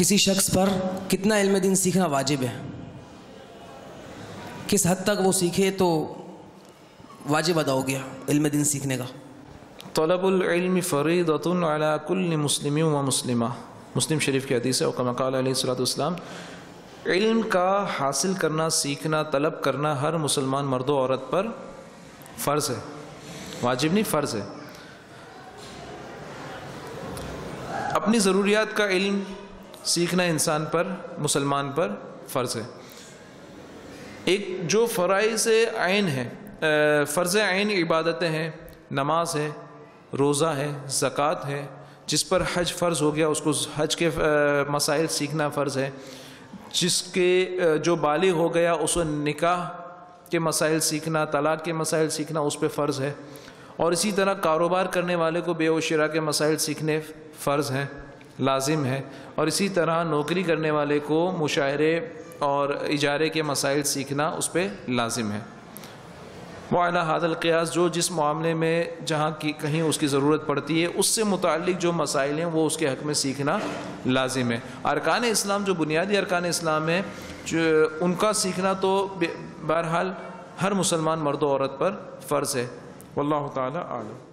کسی شخص پر کتنا علم دین سیکھنا واجب ہے؟ کس حد تک وہ سیکھے تو واجب ادا ہو گیا علم دین سیکھنے کا؟ طلب العلم فریضۃ علی کل مسلم و مسلمہ۔ مسلم شریف کی حدیث ہے وکما قال علیہ الصلوۃ والسلام، علم کا حاصل کرنا، سیکھنا، طلب کرنا ہر مسلمان مرد و عورت پر فرض ہے۔ واجب نہیں، فرض ہے۔ اپنی ضروریات کا علم سیکھنا انسان پر، مسلمان پر فرض ہے۔ ایک جو فرائض عین ہے فرض عین عبادتیں ہیں، نماز ہے، روزہ ہے، زکوٰۃ ہے، جس پر حج فرض ہو گیا، اس کو حج کے مسائل سیکھنا فرض ہے۔ جس کے جو بالغ ہو گیا، اس کو نکاح کے مسائل سیکھنا، طلاق کے مسائل سیکھنا، اس پہ فرض ہے۔ اور اسی طرح کاروبار کرنے والے کو بے و شرا کے مسائل سیکھنے فرض ہیں۔ لازم ہے اور اسی طرح نوکری کرنے والے کو مشاعرے اور اجارے کے مسائل سیکھنا اس پہ لازم ہے۔ وہ اعلیٰ حاد القیاس جو جس معاملے میں جہاں کی کہیں اس کی ضرورت پڑتی ہے، اس سے متعلق جو مسائل ہیں، وہ اس کے حق میں سیکھنا لازم ہے۔ ارکان اسلام، جو بنیادی ارکان اسلام ہے جو ان کا سیکھنا تو بہرحال ہر مسلمان مرد و عورت پر فرض ہے۔ واللہ تعالی عالم۔